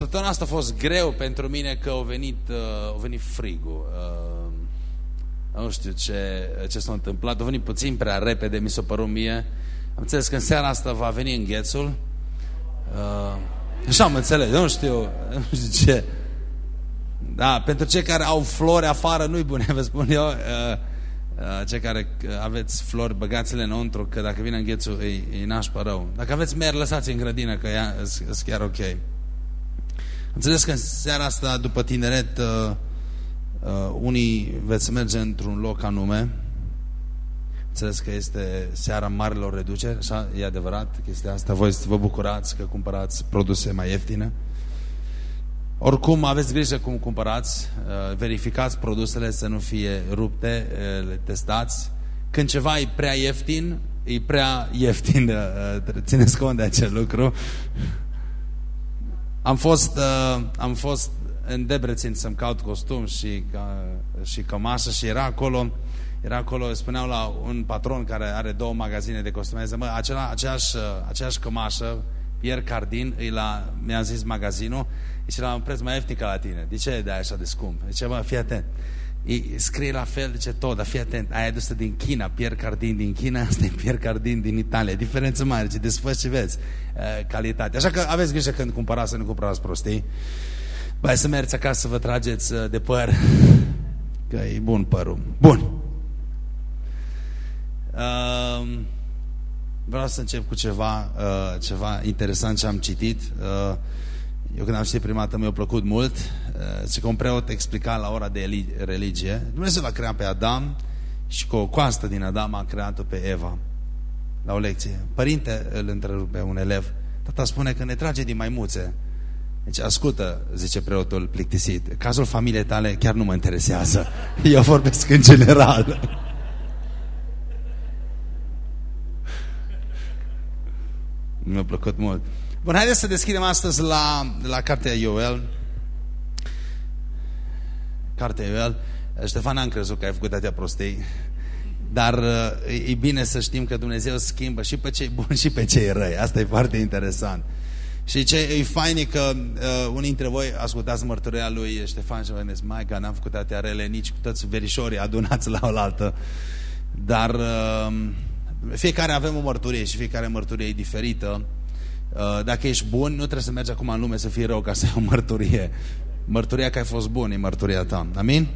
Săptămâna asta a fost greu pentru mine că a venit, uh, a venit frigul. Uh, nu știu ce, ce s-a întâmplat. A venit puțin prea repede, mi s-a părut mie. Am înțeles că în seara asta va veni înghețul. Uh, așa am înțeles, nu știu, nu știu ce. Da, pentru cei care au flori afară, nu-i bune, vă spun eu. Uh, uh, cei care aveți flori, băgați-le înăuntru, că dacă vine înghețul, e, e nașpa rău. Dacă aveți mer, lăsați în grădină, că e chiar ok. Înțeles că în seara asta, după tineret, uh, uh, unii veți merge într-un loc anume. Înțeles că este seara marilor reduceri, așa, e adevărat chestia asta. Voi vă bucurați că cumpărați produse mai ieftine. Oricum, aveți grijă cum cumpărați, uh, verificați produsele să nu fie rupte, uh, le testați. Când ceva e prea ieftin, e prea ieftin, uh, țineți cont de acel lucru. Am fost, uh, am fost în Debrețin să-mi caut costum și, uh, și cămașă și era acolo, era acolo, spuneau la un patron care are două magazine de costume, zice, mă, acela, aceeași, uh, aceeași cămașă, Pierre Cardin, mi-a zis magazinul, zice, la un preț mai ieftin ca la tine. De ce de așa de scump? Zice, mă, fii atent scrie la fel, zice tot, dar fii atent, aia adusă din China, Pierre Cardin din China, asta e Pierre Cardin din Italia, diferență mare, ce desfăți ce vezi, uh, calitate. Așa că aveți grijă când cumpărați să nu cumpărați prostii. Băi, să mergeți acasă să vă trageți uh, de păr, că e bun părul. Bun. Uh, vreau să încep cu ceva, uh, ceva interesant ce am citit. Uh, eu când am citit prima dată mi-a plăcut mult. Și că un preot explica la ora de religie. Dumnezeu l-a creat pe Adam și cu o coastă din Adam a creat-o pe Eva. La o lecție. Părinte îl întrerupe un elev. Tata spune că ne trage din maimuțe. Deci ascultă, zice preotul plictisit, cazul familiei tale chiar nu mă interesează. Eu vorbesc în general. Mi-a plăcut mult. Bun, haideți să deschidem astăzi la, la cartea Ioel. Cartea Ioel. Ștefan, am crezut că ai făcut atâtea prostei. Dar e bine să știm că Dumnezeu schimbă și pe cei buni și pe cei răi. Asta e foarte interesant. Și ce e fain e că uh, unii dintre voi ascultați mărturia lui Ștefan și vă gândesc, mai că n-am făcut atâtea rele nici cu toți verișorii adunați la oaltă. Dar uh, fiecare avem o mărturie și fiecare mărturie e diferită. Uh, dacă ești bun, nu trebuie să mergi acum în lume să fii rău ca să ai o mărturie. Mărturia că ai fost bun e mărturia ta. Amin?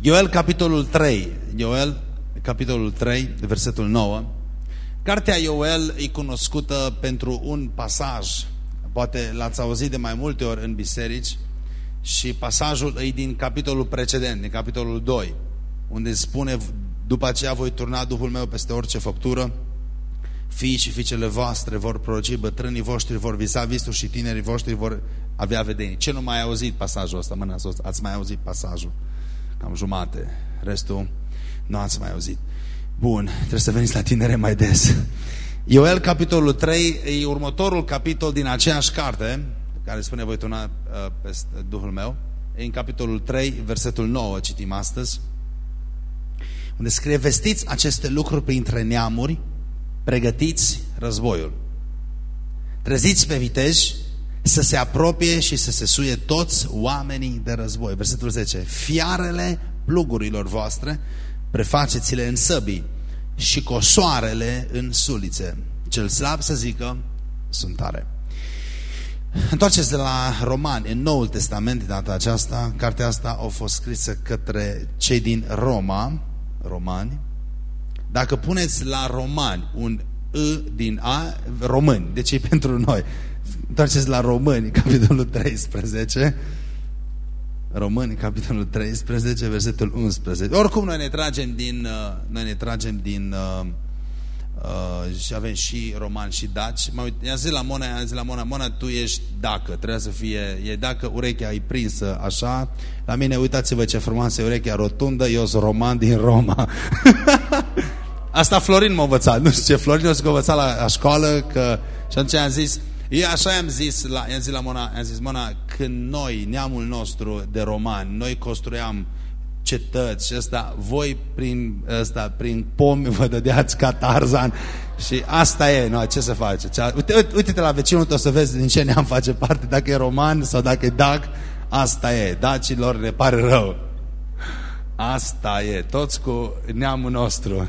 Ioel, capitolul 3. Ioel, capitolul 3, versetul 9. Cartea Ioel e cunoscută pentru un pasaj. Poate l-ați auzit de mai multe ori în biserici. Și pasajul e din capitolul precedent, din capitolul 2. Unde spune, după aceea voi turna Duhul meu peste orice făptură Fiii și fiicele voastre vor proroci, bătrânii voștri vor visa visuri și tinerii voștri vor avea vedenii. Ce nu mai auzit pasajul ăsta? Mâna sus, ați mai auzit pasajul? Cam jumate. Restul nu ați mai auzit. Bun, trebuie să veniți la tinere mai des. Ioel, capitolul 3, e următorul capitol din aceeași carte, care spune voi tuna uh, peste Duhul meu. E în capitolul 3, versetul 9, citim astăzi, unde scrie, vestiți aceste lucruri printre neamuri, pregătiți războiul. Treziți pe viteji să se apropie și să se suie toți oamenii de război. Versetul 10. Fiarele plugurilor voastre prefaceți-le în săbii și cosoarele în sulițe. Cel slab să zică, sunt tare. Întoarceți de la Romani, în Noul Testament, de data aceasta, cartea asta a fost scrisă către cei din Roma, romani, dacă puneți la romani un I din A, români, deci e pentru noi. Întoarceți la români, capitolul 13. Români, capitolul 13, versetul 11. Oricum noi ne tragem din, uh, noi ne tragem din uh, uh, și avem și romani și daci. I-am zis la Mona, i-am zis la Mona, Mona, tu ești dacă, trebuie să fie, e dacă urechea e prinsă așa. La mine, uitați-vă ce frumoasă e urechea rotundă, eu sunt roman din Roma. Asta Florin m-a învățat. Nu știu ce, Florin m-a învățat la, la școală că... Și atunci am zis, eu așa i-am zis la, i-am zis la Mona, i-am zis, Mona, când noi, neamul nostru de romani, noi construiam cetăți și ăsta, voi prin, ăsta, prin pomi vă dădeați ca Tarzan Și asta e, nu, ce să face? Uite, uite-te la vecinul tău să vezi din ce neam face parte, dacă e roman sau dacă e dac, asta e, dacilor ne pare rău. Asta e, toți cu neamul nostru.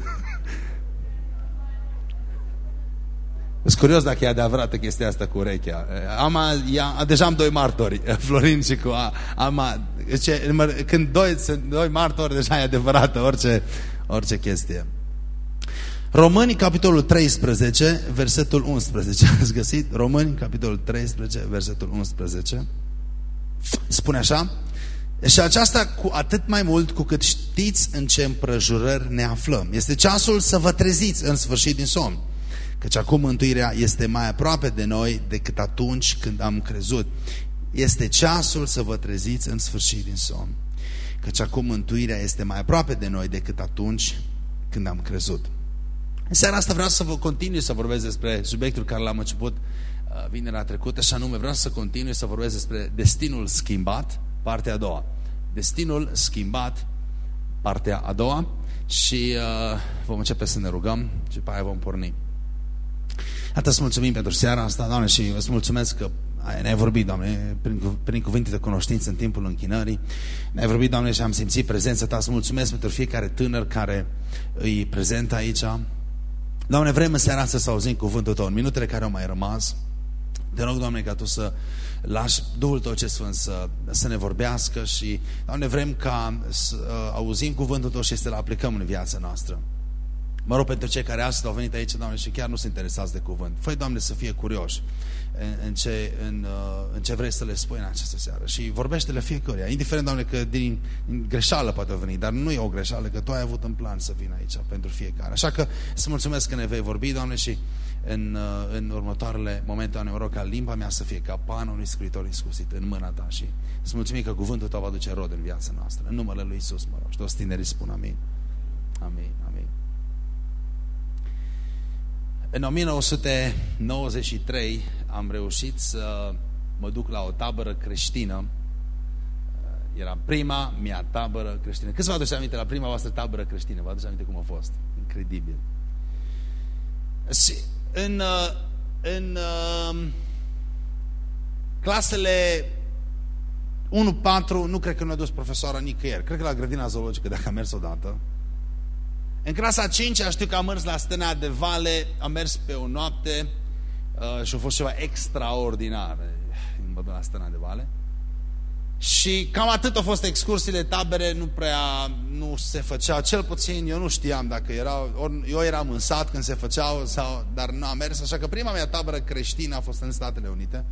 Sunt curios dacă e adevărată chestia asta cu urechea. Am, ia, deja am doi martori, Florin și cu Ama. Ce, când doi, sunt doi martori, deja e adevărată orice, orice chestie. Români, capitolul 13, versetul 11. Ați găsit? Români, capitolul 13, versetul 11. Spune așa. Și aceasta cu atât mai mult cu cât știți în ce împrăjurări ne aflăm. Este ceasul să vă treziți în sfârșit din somn. Căci acum mântuirea este mai aproape de noi decât atunci când am crezut. Este ceasul să vă treziți în sfârșit din somn. Căci acum mântuirea este mai aproape de noi decât atunci când am crezut. În seara asta vreau să vă continui să vorbesc despre subiectul care l-am început uh, vinerea trecută, și anume vreau să continui să vorbesc despre destinul schimbat, partea a doua. Destinul schimbat, partea a doua și uh, vom începe să ne rugăm și pe aia vom porni. Atât îți mulțumim pentru seara asta, Doamne, și îți mulțumesc că ne-ai vorbit, Doamne, prin, prin cuvinte de cunoștință în timpul închinării. Ne-ai vorbit, Doamne, și am simțit prezența Ta. Îți mulțumesc pentru fiecare tânăr care îi prezent aici. Doamne, vrem în seara asta să auzim cuvântul Tău. În minutele care au mai rămas, te rog, Doamne, ca Tu să lași Duhul Tău ce Sfânt să, să ne vorbească și, Doamne, vrem ca să uh, auzim cuvântul Tău și să-l aplicăm în viața noastră. Mă rog pentru cei care astăzi au venit aici, Doamne, și chiar nu sunt interesați de cuvânt. Făi, Doamne, să fie curioși în, în, ce, în, uh, în ce vrei să le spui în această seară. Și vorbește-le fiecare. Indiferent, Doamne, că din, din greșeală poate veni, dar nu e o greșeală, că Tu ai avut în plan să vină aici pentru fiecare. Așa că să mulțumesc că ne vei vorbi, Doamne, și în, uh, în următoarele momente, Doamne, mă rog ca limba mea să fie ca panul unui scriitor iscusit în mâna Ta și să mulțumim că cuvântul Tău va duce rod în viața noastră. În numele Lui Isus, mă rog. Și toți tinerii spun amin. Amin. În 1993 am reușit să mă duc la o tabără creștină. Era prima mea tabără creștină. Câți vă aduce aminte la prima voastră tabără creștină? Vă aduce aminte cum a fost? Incredibil. Și în, în um, clasele 1-4 nu cred că nu a dus profesoara nicăieri. Cred că la grădina zoologică, dacă am mers odată. În clasa 5 știu că am mers la stâna de vale, am mers pe o noapte uh, și a fost ceva extraordinar în la stâna de vale. Și cam atât au fost excursiile tabere, nu prea nu se făceau, cel puțin eu nu știam dacă erau, ori eu eram în sat când se făceau, sau, dar nu am mers, așa că prima mea tabără creștină a fost în Statele Unite.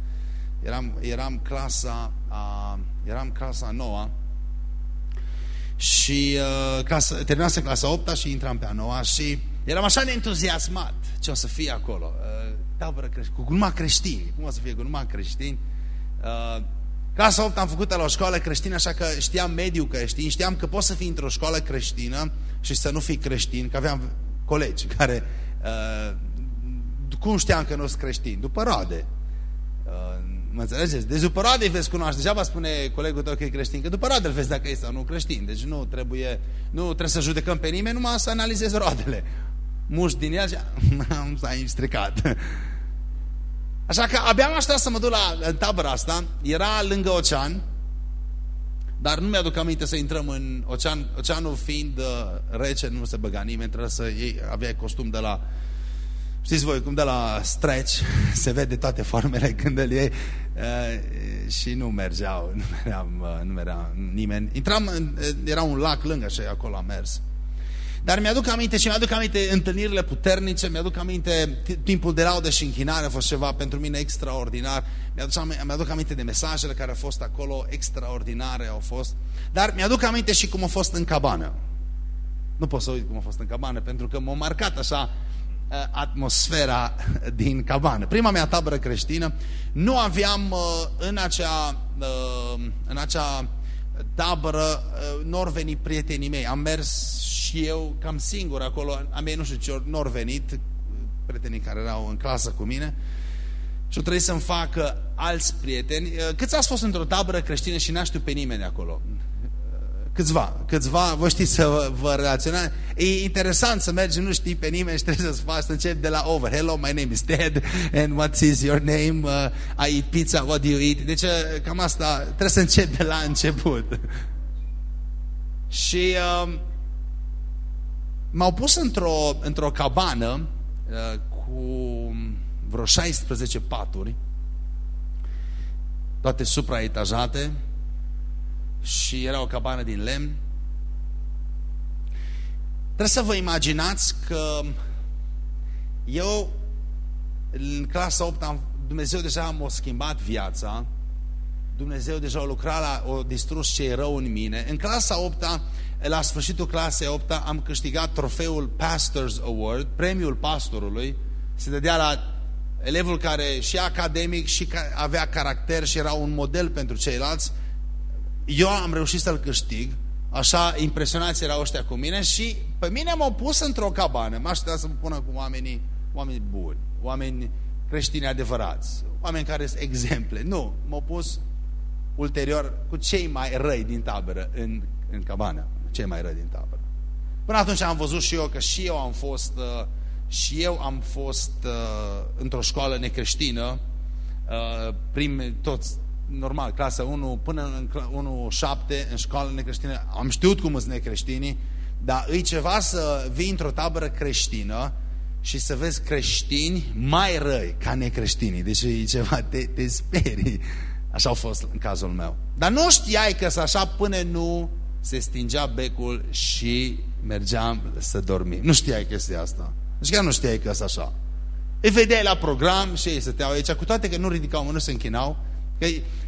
Eram, eram clasa a, eram clasa noua și uh, clasa, terminase clasa 8 și intram pe a 9 și eram așa de entuziasmat ce o să fie acolo. Uh, tabără creștin, cu numai creștini. Cum o să fie cu numai creștini? Uh, clasa 8 am făcut la o școală creștină, așa că știam mediul creștin, știam că poți să fii într-o școală creștină și să nu fii creștin, că aveam colegi care... Uh, cum știam că nu sunt creștini? După roade. Uh, Mă înțelegeți? Deci după roade îi veți cunoaște. Degeaba spune colegul tău că e creștin, că după roade îl vezi dacă e sau nu creștin. Deci nu trebuie, nu trebuie să judecăm pe nimeni, numai să analizezi roadele. Muști din el și am s-a stricat. Așa că abia am așteptat să mă duc la tabăra asta. Era lângă ocean, dar nu mi-aduc aminte să intrăm în ocean. Oceanul fiind uh, rece, nu se băga nimeni, trebuie să iei, aveai costum de la Știți voi cum de la stretch se vede toate formele când îl iei uh, și nu mergeau, nu meream, uh, nu merea nimeni. Intram, uh, era un lac lângă și acolo am mers. Dar mi-aduc aminte și mi-aduc aminte întâlnirile puternice, mi-aduc aminte timpul de laudă și închinare a fost ceva pentru mine extraordinar. Mi-aduc mi aminte de mesajele care au fost acolo, extraordinare au fost. Dar mi-aduc aminte și cum a fost în cabană. Nu pot să uit cum a fost în cabană, pentru că m-a marcat așa Uh, atmosfera din cabană. Prima mea tabără creștină, nu aveam uh, în acea, uh, în acea tabără, nu au venit prietenii mei. Am mers și eu cam singur acolo. Am mei nu știu ce, nu au venit prietenii care erau în clasă cu mine. Și trebuie să-mi facă alți prieteni. Câți ați fost într-o tabără creștină și n-a știu pe nimeni acolo? Câțiva, câțiva, vă știți să vă, vă relaționați. E interesant să mergi, nu știi pe nimeni și trebuie să faci, să începi de la over. Hello, my name is Ted, and what is your name? Uh, I eat pizza, what do you eat? Deci, uh, cam asta, trebuie să începi de la început. și uh, m-au pus într-o într, -o, cabană uh, cu vreo 16 paturi, toate supraetajate, și era o cabană din lemn. Trebuie să vă imaginați că eu în clasa 8 am, Dumnezeu deja m-a schimbat viața, Dumnezeu deja a lucrat la, a distrus ce e rău în mine. În clasa 8 la sfârșitul clasei 8 am câștigat trofeul Pastors Award, premiul pastorului, se dădea la elevul care și academic și avea caracter și era un model pentru ceilalți eu am reușit să-l câștig, așa impresionați erau ăștia cu mine și pe mine m-au pus într-o cabană, m-aș să mă pună cu oamenii, oameni buni, oameni creștini adevărați, oameni care sunt exemple. Nu, m-au pus ulterior cu cei mai răi din tabără în, în cabană, cei mai răi din tabără. Până atunci am văzut și eu că și eu am fost, uh, și eu am fost uh, într-o școală necreștină, uh, prim, toți normal, clasa 1 până în 1-7 în școală necreștină, am știut cum sunt necreștinii, dar e ceva să vii într-o tabără creștină și să vezi creștini mai răi ca necreștinii. Deci e ceva, te, te sperii. Așa a fost în cazul meu. Dar nu știai că să așa până nu se stingea becul și mergeam să dormim. Nu știai chestia asta. Deci chiar nu știai că asta așa. Îi vedeai la program și ei stăteau aici, cu toate că nu ridicau mână, nu se închinau, Că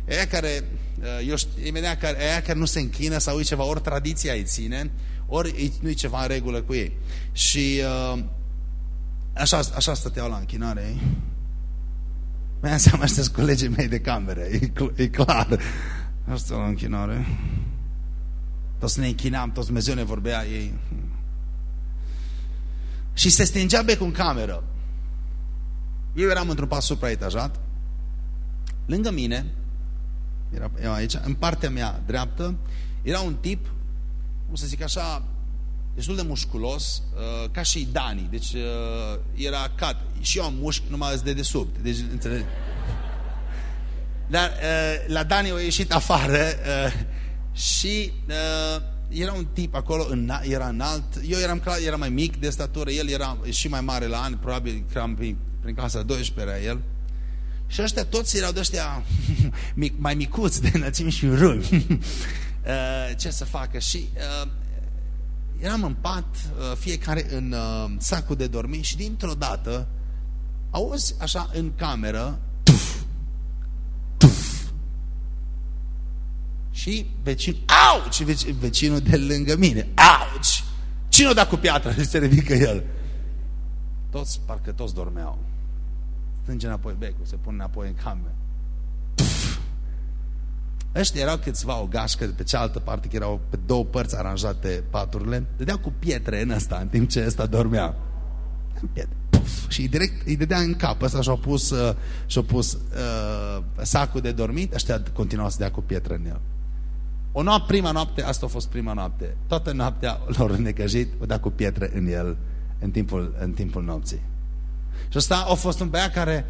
aia care, uh, eu știu, imediat care, aia care nu se închină sau e ceva, ori tradiția îi ține, ori nu e ceva în regulă cu ei. Și uh, așa, așa stăteau la închinare. Mai înseamnă ăștia colegii mei de cameră, e, e clar. Asta la închinare. Toți ne închinam, toți Dumnezeu ne vorbea ei. Și se stingea becul în cameră. Eu eram într-un pas supraetajat Lângă mine, era eu aici, în partea mea dreaptă, era un tip, cum să zic așa, destul de musculos, uh, ca și Dani. Deci uh, era cat. Și eu am mușchi, numai de desubt. Deci, înțeleg? Dar uh, la Dani a ieșit afară uh, și uh, era un tip acolo, în, era înalt. Eu eram, clar, era mai mic de statură, el era și mai mare la ani, probabil că am prin, prin clasa 12 era el. Și ăștia toți erau de ăștia mic, mai micuți de înălțimi și râmi. Uh, ce să facă? Și uh, eram în pat, uh, fiecare în sacul de dormit și dintr-o dată auzi așa în cameră tuf, tuf. Și vecin, auci, vecinul de lângă mine, auci! Cine o da cu piatra și se ridică el? Toți, parcă toți dormeau strânge înapoi becul, se pune înapoi în cameră. Ăștia erau câțiva o gașcă de pe cealaltă parte, că erau pe două părți aranjate paturile, dădeau cu pietre în ăsta, în timp ce ăsta dormea. În pietre. Puf, și direct îi dădea în cap. Ăsta și-a pus, uh, și pus uh, sacul de dormit, ăștia continuau să dea cu pietre în el. O noapte, prima noapte, asta a fost prima noapte. Toată noaptea l-au renecăjit, o da cu pietre în el în timpul, în timpul nopții. Și ăsta a fost un băiat care,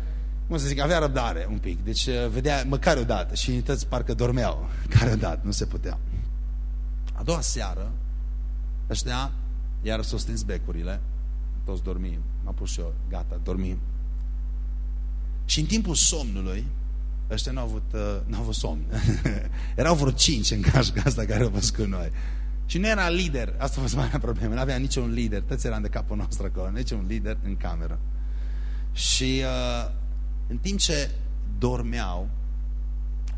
cum să zic, avea răbdare un pic. Deci uh, vedea măcar o dată și unități parcă dormeau. Care o dată, nu se putea. A doua seară, ăștia iar s-au stins becurile, toți dormim, m-am pus și eu, gata, dormim. Și în timpul somnului, ăștia nu au avut, uh, n-au avut somn. Erau vreo cinci în gașca asta care au fost cu noi. Și nu era lider, asta a fost marea problemă, nu avea niciun lider, toți eram de capul nostru acolo, niciun lider în cameră. Și uh, în timp ce dormeau,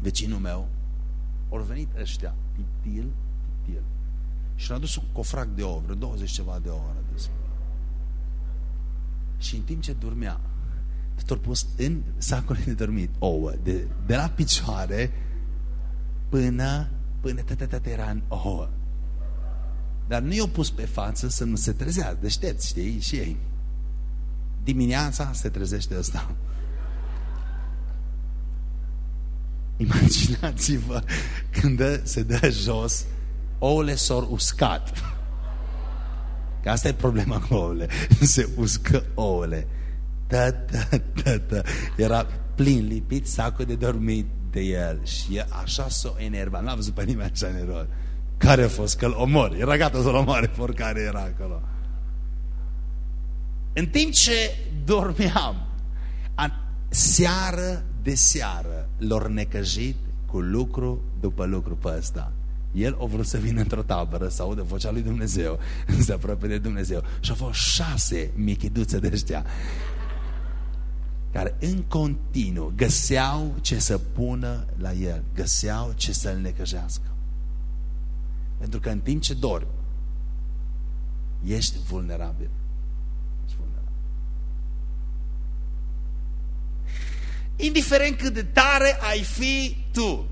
vecinul meu, au venit ăștia, titil, titil, și l-a dus un cofrac de ouă, vreo 20 ceva de ouă. Și în timp ce dormea, tot pus în sacul de dormit ouă, de, de la picioare până, până tătătătă era în ouă. Dar nu i-au pus pe față să nu se trezească, deștepți, știi, și ei dimineața se trezește ăsta. Imaginați-vă când dă, se dă jos ouăle s-au uscat. Că asta e problema cu ouăle. Se uscă ouăle. Da, da, da, da. Era plin, lipit sacul de dormit de el. Și e așa s-o enerva. N-a văzut pe nimeni așa nervos. Care a fost? Că-l omor. Era gata să-l omoare care era acolo. În timp ce dormeam, seară de seară, lor necăjit cu lucru după lucru pe ăsta. El a vrut să vină într-o tabără să audă vocea lui Dumnezeu, să aproape de Dumnezeu. Și au fost șase michiduțe de ăștia care în continuu găseau ce să pună la el, găseau ce să-l necăjească. Pentru că în timp ce dormi, ești vulnerabil. Ești vulnerabil. Indiferent cât de tare ai fi tu,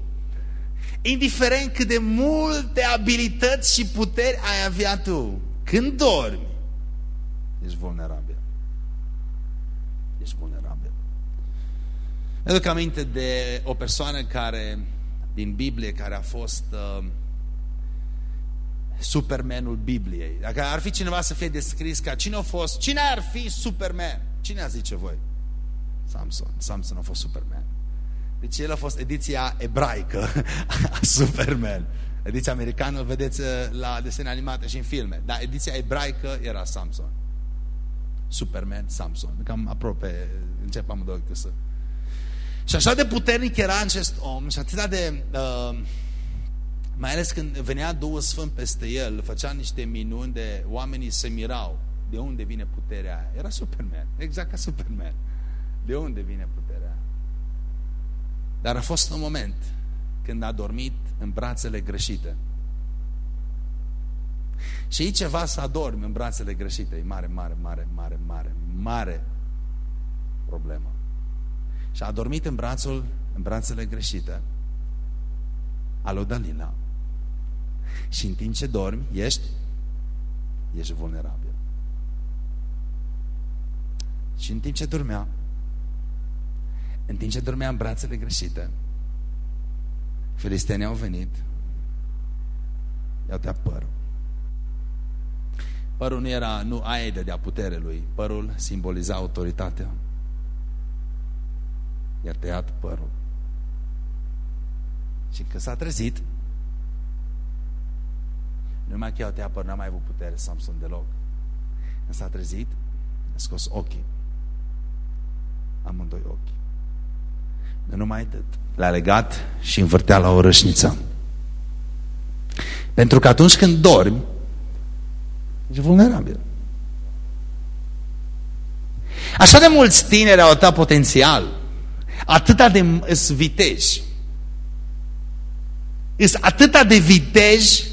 indiferent cât de multe abilități și puteri ai avea tu, când dormi, ești vulnerabil. Ești vulnerabil. Îmi aduc aminte de o persoană care, din Biblie, care a fost uh, Supermanul Bibliei. Dacă ar fi cineva să fie descris ca cine a fost, cine ar fi Superman? Cine a zice voi? Samson. Samson a fost Superman. Deci el a fost ediția ebraică a Superman. Ediția americană o vedeți uh, la desene animate și în filme. Dar ediția ebraică era Samson. Superman, Samson. Cam aproape, încep amândoi să... Și așa de puternic era acest om și atât de... Uh, mai ales când venea Duhul Sfânt peste el, făcea niște minuni de oamenii se mirau. De unde vine puterea aia? Era Superman, exact ca Superman. De unde vine puterea aia? Dar a fost un moment când a dormit în brațele greșite. Și e ceva să adormi în brațele greșite. E mare, mare, mare, mare, mare, mare problemă. Și a dormit în brațul, în brațele greșite a lui Dalila. Și în timp ce dormi, ești, ești vulnerabil. Și în timp ce dormea, în timp ce dormea în brațele greșite, filistenii au venit, i-au tăiat părul. Părul nu era, nu aia de putere lui, părul simboliza autoritatea. I-a tăiat părul. Și că s-a trezit, numai că i-au tăiat părul, n-a mai avut putere Samson deloc. Când s-a trezit, a scos ochii. Amândoi ochi. Nu numai atât. L-a legat și învârtea la o rășniță. Pentru că atunci când dormi, ești vulnerabil. Așa de mulți tineri au atâta potențial, atâta de viteji, sunt atâta de viteji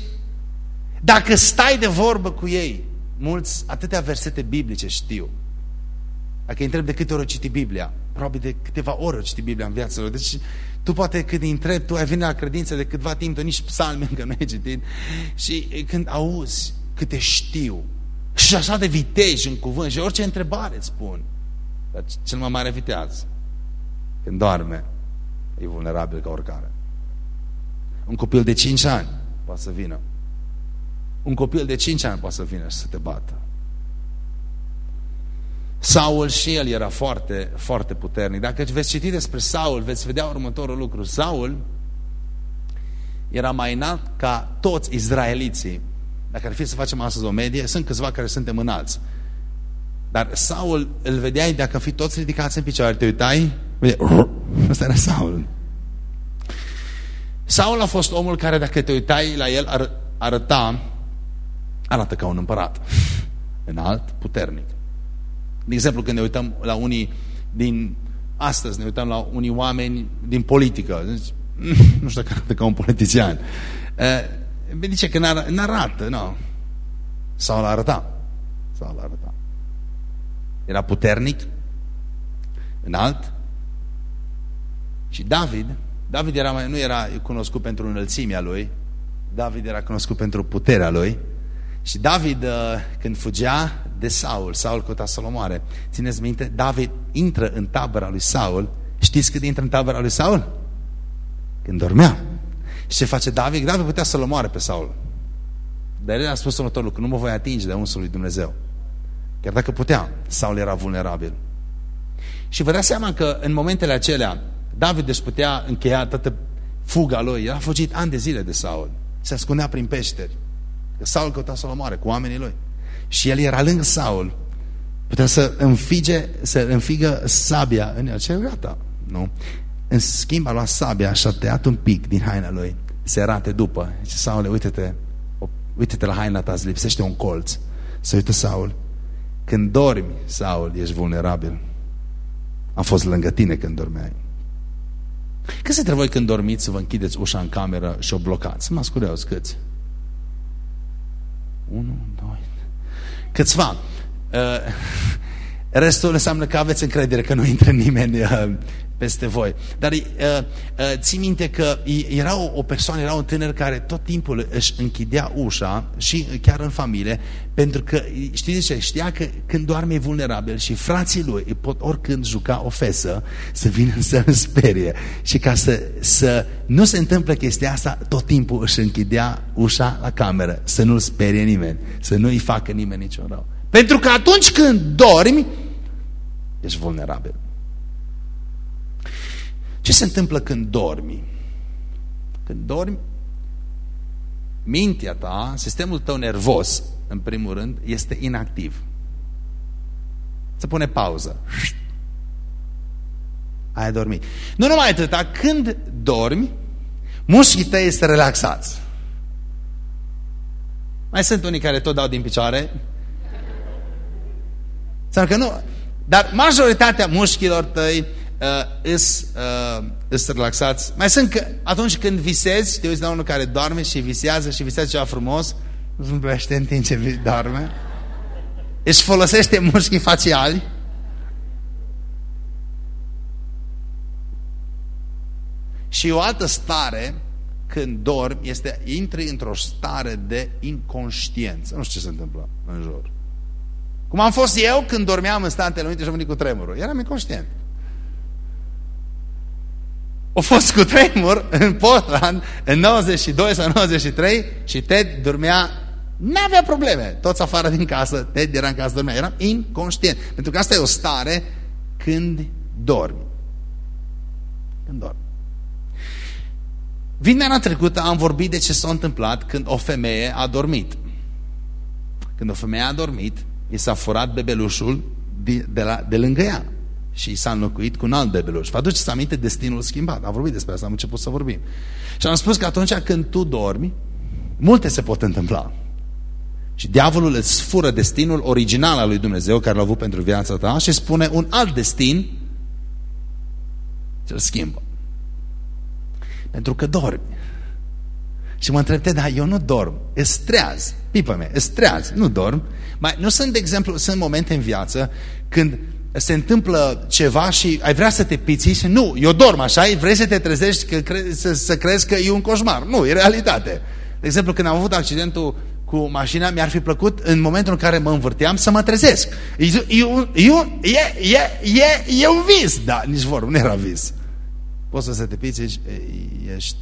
dacă stai de vorbă cu ei. Mulți, atâtea versete biblice știu. Dacă îi întreb de câte ori o citi Biblia, probabil de câteva ore o citi Biblia în viața lor. Deci tu poate când îi întrebi, tu ai venit la credință de câtva timp, tu nici psalmi încă nu ai citit. Și când auzi câte știu, și așa de vitej în cuvânt, și orice întrebare îți spun, dar cel mai mare viteaz, când doarme, e vulnerabil ca oricare. Un copil de 5 ani poate să vină. Un copil de 5 ani poate să vină și să te bată. Saul și el era foarte, foarte puternic. Dacă veți citi despre Saul, veți vedea următorul lucru. Saul era mai înalt ca toți izraeliții. Dacă ar fi să facem astăzi o medie, sunt câțiva care suntem înalți. Dar Saul îl vedeai, dacă fi toți ridicați în picioare, te uitai, vedea, ăsta era Saul. Saul a fost omul care, dacă te uitai la el, ar, arăta, arată ca un împărat. Înalt, puternic. De exemplu, când ne uităm la unii din astăzi, ne uităm la unii oameni din politică, deci, nu știu dacă arată ca un politician. Uh, zice că n-arată, nu. Sau l-arăta. Sau l-arăta. Era puternic, înalt, și David David era mai, nu era cunoscut pentru înălțimea lui, David era cunoscut pentru puterea lui. Și David, uh, când fugea de Saul, Saul căuta să-l omoare. Țineți minte, David intră în tabăra lui Saul. Știți cât intră în tabăra lui Saul? Când dormea. Și ce face David? David putea să-l omoare pe Saul. Dar el a spus următorul lucru, nu mă voi atinge de unsul lui Dumnezeu. Chiar dacă putea, Saul era vulnerabil. Și vă dați seama că în momentele acelea, David își putea încheia toată fuga lui. El a fugit ani de zile de Saul. Se ascundea prin peșteri. Că Saul căuta să-l omoare cu oamenii lui. Și el era lângă Saul. Putea să înfige, să înfigă sabia în el. Ce gata, nu? În schimb a luat sabia și a tăiat un pic din haina lui. Se arate după. Zice, Saul, uite-te, uite-te la haina ta, îți lipsește un colț. Să uită Saul. Când dormi, Saul, ești vulnerabil. Am fost lângă tine când dormeai. Câți dintre voi când dormiți să vă închideți ușa în cameră și o blocați? Mă curios, câți? Unu, doi... Câțiva. Uh, restul înseamnă că aveți încredere că nu intră nimeni uh, peste voi. Dar uh, uh, ții minte că era o, o persoană, era un tânăr care tot timpul își închidea ușa și chiar în familie, pentru că, știți ce, știa că când doarme e vulnerabil și frații lui îi pot oricând juca o fesă să vină să îl sperie. Și ca să, să nu se întâmple chestia asta, tot timpul își închidea ușa la cameră, să nu-l sperie nimeni, să nu-i facă nimeni niciun rău. Pentru că atunci când dormi, ești vulnerabil. Ce se întâmplă când dormi? Când dormi, mintea ta, sistemul tău nervos, în primul rând, este inactiv. Se pune pauză. Ai dormit. Nu numai atâta, când dormi, mușchii tăi este relaxați. Mai sunt unii care tot dau din picioare. Sau că nu. Dar majoritatea mușchilor tăi uh, îs, uh, îs relaxați. Mai sunt că atunci când visezi, te uiți la unul care doarme și visează și visează ceva frumos, zâmbește în timp ce doarme, își folosește mușchii faciali, Și o altă stare, când dormi, este intri într-o stare de inconștiență. Nu știu ce se întâmplă în jur. Cum am fost eu când dormeam în Statele Unite și am venit cu tremurul. Eram inconștient. A fost cu tremur în Portland în 92 sau 93 și Ted dormea, n-avea probleme. Toți afară din casă, Ted era în casă, dormea. Eram inconștient. Pentru că asta e o stare când dormi. Când dormi. Vinerea trecută am vorbit de ce s-a întâmplat când o femeie a dormit. Când o femeie a dormit, i s-a furat bebelușul de, de, la, de lângă ea și s-a înlocuit cu un alt bebeluș. Vă aduceți aminte destinul schimbat. Am vorbit despre asta, am început să vorbim. Și am spus că atunci când tu dormi, multe se pot întâmpla. Și diavolul îți fură destinul original al lui Dumnezeu care l-a avut pentru viața ta și spune un alt destin ce-l schimbă. Pentru că dormi. Și mă întreb, da, eu nu dorm, estreaz, pipă mea, estreaz, nu dorm. Mai, nu sunt, de exemplu, sunt momente în viață când se întâmplă ceva și ai vrea să te piți și nu, eu dorm așa, vrei să te trezești că cre să, să crezi că e un coșmar. Nu, e realitate. De exemplu, când am avut accidentul cu mașina, mi-ar fi plăcut în momentul în care mă învârteam să mă trezesc. E, e, e, e, e, e un vis, da, nici vorbă, nu era vis. Poți să, să te piți, ești, ești,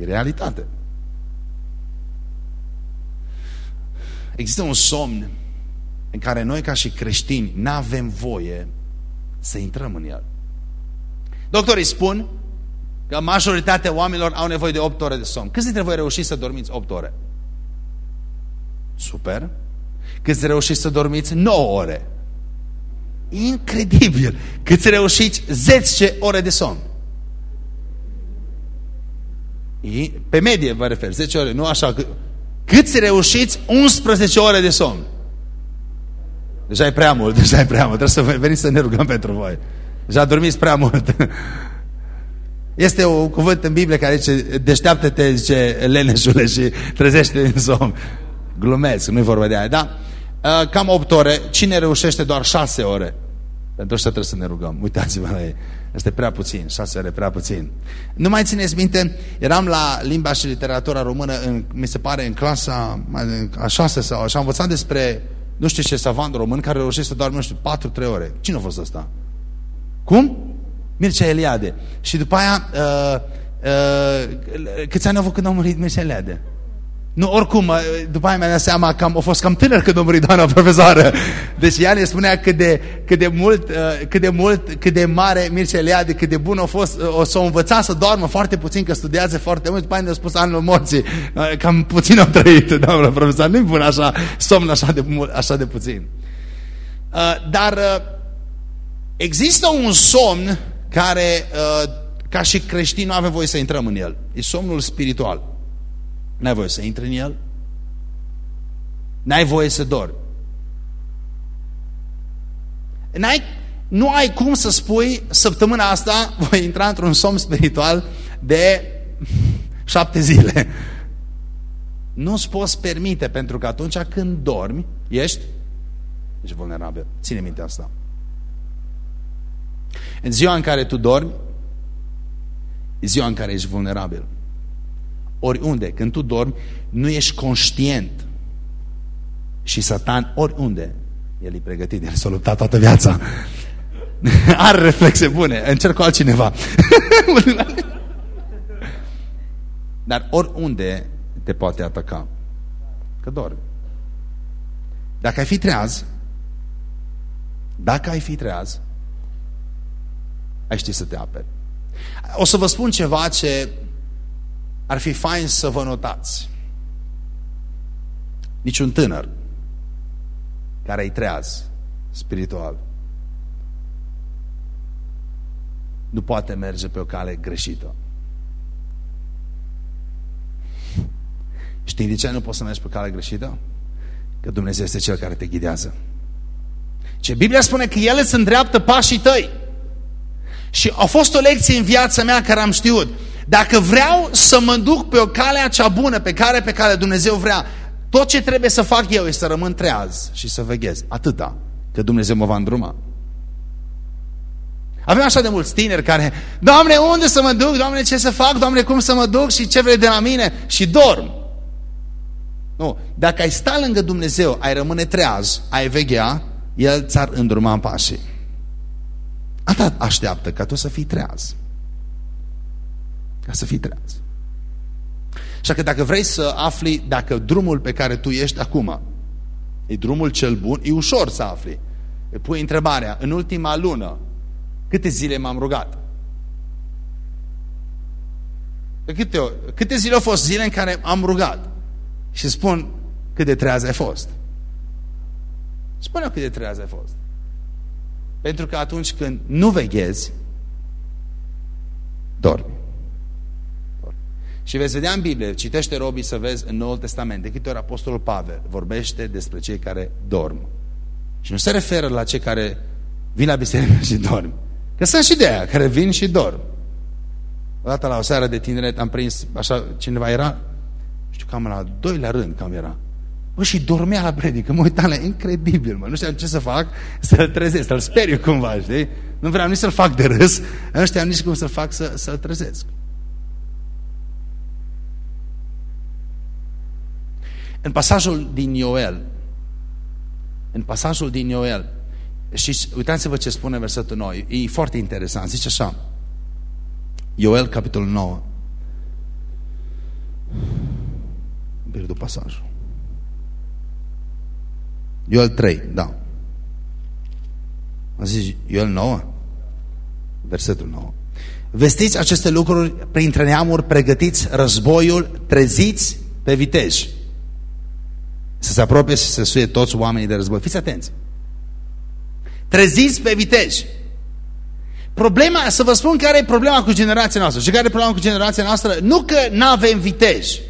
e realitate. Există un somn în care noi ca și creștini nu avem voie să intrăm în el. Doctorii spun că majoritatea oamenilor au nevoie de 8 ore de somn. Câți dintre voi reușiți să dormiți 8 ore? Super. Câți reușiți să dormiți 9 ore? Incredibil. Câți reușiți 10 ore de somn? Pe medie vă refer, 10 ore, nu așa. Câți reușiți 11 ore de somn? Deja e prea mult, deja e prea mult. Trebuie să veniți să ne rugăm pentru voi. Deja dormiți prea mult. Este un cuvânt în Biblie care zice, deșteaptă-te, zice, leneșule, și trezește din somn. Glumesc, nu-i vorba de aia, da? Uh, cam 8 ore. Cine reușește doar 6 ore? Pentru asta trebuie să ne rugăm. Uitați-vă la ei. Este prea puțin, 6 ore, prea puțin. Nu mai țineți minte, eram la limba și literatura română, în, mi se pare, în clasa a 6 sau așa, am învățat despre nu știu ce savant român care reușește să doarme, nu știu, 4-3 ore. Cine a fost ăsta? Cum? Mircea Eliade. Și după aia, uh, uh, câți ani au avut când a murit Mircea Eliade? Nu, oricum, după aia mi-am dat seama că am, a fost cam tânăr când a murit doamna profesoară. Deci ea ne spunea cât de, cât de mult, uh, cât de mult, cât de mare Mircea Eliade, cât de bun a fost, uh, o să o învăța să doarmă foarte puțin, că studiază foarte mult, după aia ne-a spus anul morții. Uh, cam puțin am trăit, doamna profesoară, nu-i bun așa, somn așa de, așa de puțin. Dar există un somn care, ca și creștini, nu avem voie să intrăm în el. E somnul spiritual. N-ai voie să intri în el. N-ai voie să dormi. N-ai, nu ai cum să spui săptămâna asta voi intra într-un somn spiritual de șapte zile. Nu-ți poți permite, pentru că atunci când dormi, ești, ești vulnerabil. Ține minte asta. În ziua în care tu dormi, e ziua în care ești vulnerabil oriunde, când tu dormi, nu ești conștient. Și Satan, oriunde, el e pregătit, el s-a luptat toată viața. Are reflexe bune, încerc cu altcineva. Dar oriunde te poate ataca. Că dormi. Dacă ai fi treaz, dacă ai fi treaz, ai ști să te aperi. O să vă spun ceva ce ar fi fain să vă notați. Niciun tânăr care îi treaz spiritual nu poate merge pe o cale greșită. Știi de ce nu poți să mergi pe cale greșită? Că Dumnezeu este Cel care te ghidează. Ce Biblia spune că El îți îndreaptă pașii tăi. Și a fost o lecție în viața mea care am știut. Dacă vreau să mă duc pe o cale cea bună, pe care pe care Dumnezeu vrea, tot ce trebuie să fac eu este să rămân treaz și să veghez. Atâta. Că Dumnezeu mă va îndruma. Avem așa de mulți tineri care, Doamne, unde să mă duc? Doamne, ce să fac? Doamne, cum să mă duc? Și ce vrei de la mine? Și dorm. Nu. Dacă ai sta lângă Dumnezeu, ai rămâne treaz, ai veghea, El ți-ar îndruma în pașii. Atât așteaptă ca tu să fii treaz. Ca să fii treaz. Așa că dacă vrei să afli dacă drumul pe care tu ești acum e drumul cel bun, e ușor să afli. Îi pui întrebarea, în ultima lună, câte zile m-am rugat? Câte, câte zile au fost zile în care am rugat? Și spun cât de treaz ai fost. Spune-o cât de treaz ai fost. Pentru că atunci când nu veghezi, dormi. Și veți vedea în Biblie, citește robii să vezi în Noul Testament, de câte ori Apostolul Pavel vorbește despre cei care dorm. Și nu se referă la cei care vin la biserică și dorm. Că sunt și de aia, care vin și dorm. Odată la o seară de tineret am prins, așa, cineva era, știu cam la doilea rând cam era. Bă, și dormea la predică, mă uitam la incredibil, mă, nu știam ce să fac, să-l trezesc, să-l speriu cumva, știi? Nu vreau nici să-l fac de râs, nu știam nici cum să-l fac să-l să trezesc. În pasajul din Ioel, în pasajul din Ioel, și uitați-vă ce spune versetul 9, e foarte interesant, zice așa, Ioel, capitolul 9, pierdut pasajul. Ioel 3, da. Am zis Ioel 9, versetul 9. Vestiți aceste lucruri printre neamuri, pregătiți războiul, treziți pe viteji să se apropie și să suie toți oamenii de război. Fiți atenți! Treziți pe viteji! Problema, să vă spun care e problema cu generația noastră. Și care e problema cu generația noastră? Nu că nu avem viteji,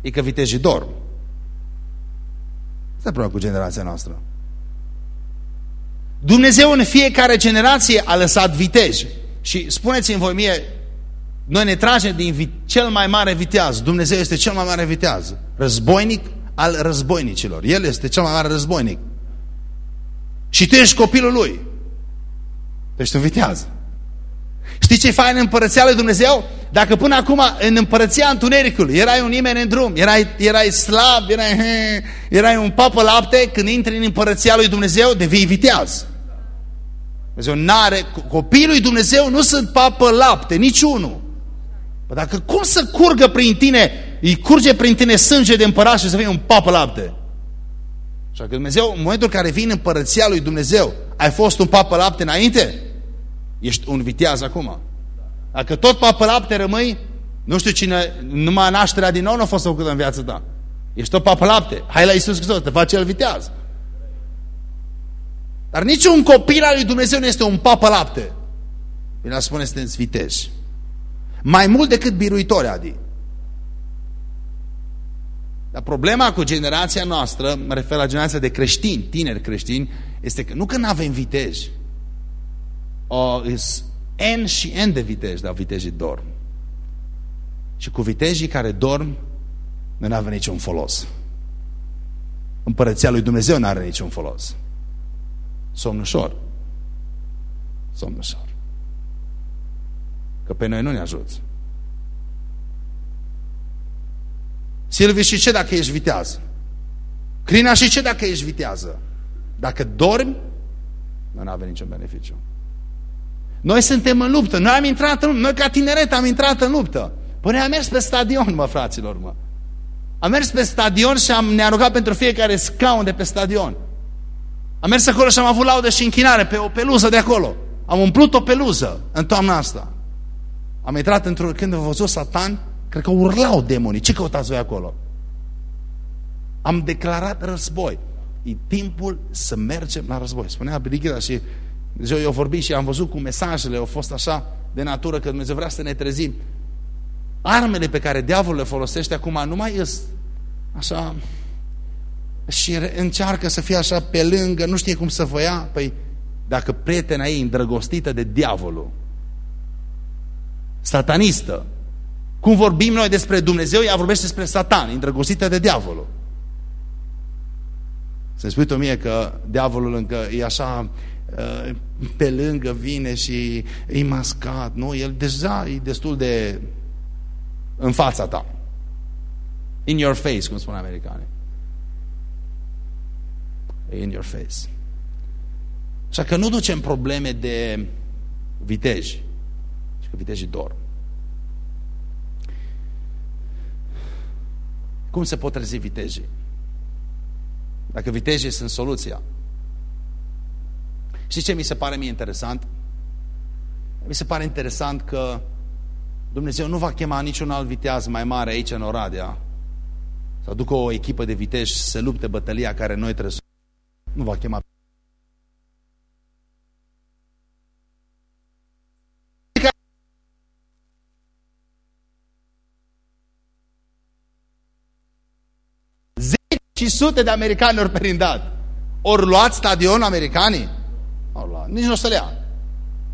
e că vitejii dorm. Asta e problema cu generația noastră. Dumnezeu în fiecare generație a lăsat viteji. Și spuneți-mi voi mie, noi ne tragem din cel mai mare viteaz. Dumnezeu este cel mai mare viteaz. Războinic, al războinicilor. El este cel mai mare războinic. Și tu ești copilul lui. Deci tu vitează. Știi ce e fain în împărăția lui Dumnezeu? Dacă până acum în împărăția întunericului erai un nimeni în drum, erai, erai slab, erai, erai un papă lapte, când intri în împărăția lui Dumnezeu, devii viteaz. Dumnezeu n-are, copiii lui Dumnezeu nu sunt papă lapte, niciunul. Păi dacă cum să curgă prin tine îi curge prin tine sânge de împărat și să fii un papă lapte. Așa că Dumnezeu, în momentul în care vine împărăția lui Dumnezeu, ai fost un papă lapte înainte? Ești un viteaz acum. Dacă tot papă lapte rămâi, nu știu cine, numai nașterea din nou nu a fost făcută în viața ta. Ești tot papă lapte. Hai la Iisus Hristos, te face El viteaz. Dar niciun copil al lui Dumnezeu nu este un papă lapte. Bine spune, sunteți viteji. Mai mult decât biruitori, Adi. Dar problema cu generația noastră, mă refer la generația de creștini, tineri creștini, este că nu că nu avem viteji. O, is N și N de viteji, dar vitejii dorm. Și cu vitejii care dorm, nu avem niciun folos. Împărăția lui Dumnezeu nu are niciun folos. Somn ușor. Somn ușor. Că pe noi nu ne ajuți. Silvi, și ce dacă ești vitează? Crina, și ce dacă ești vitează? Dacă dormi, nu avem niciun beneficiu. Noi suntem în luptă. Noi am intrat în luptă. Noi ca tineret am intrat în luptă. Păi am mers pe stadion, mă, fraților, mă. Am mers pe stadion și am, ne-a rugat pentru fiecare scaun de pe stadion. Am mers acolo și am avut laudă și închinare pe o peluză de acolo. Am umplut o peluză în toamna asta. Am intrat într-un... Când am văzut satan, cred că urlau demonii. Ce căutați voi acolo? Am declarat război. E timpul să mergem la război. Spunea Brigida și Dumnezeu i-a vorbit și am văzut cu mesajele au fost așa de natură că Dumnezeu vrea să ne trezim. Armele pe care diavolul le folosește acum nu mai sunt așa și încearcă să fie așa pe lângă, nu știe cum să vă ia. Păi dacă prietena ei îndrăgostită de diavolul, satanistă, cum vorbim noi despre Dumnezeu, ea vorbește despre satan, îndrăgostită de diavolul. Să-mi spui tu mie că diavolul încă e așa uh, pe lângă vine și e mascat, nu? El deja e destul de în fața ta. In your face, cum spun americanii. In your face. Așa că nu ducem probleme de viteji. Și că vitejii dorm. Cum se pot trezi vitejii? Dacă vitejii sunt soluția. Și ce mi se pare mie interesant? Mi se pare interesant că Dumnezeu nu va chema niciun alt viteaz mai mare aici în Oradea să aducă o echipă de viteji să se lupte bătălia care noi trebuie să... Nu va chema și sute de americani ori perindat. Ori luat stadion americanii? Ori luat. Nici nu o să le ia.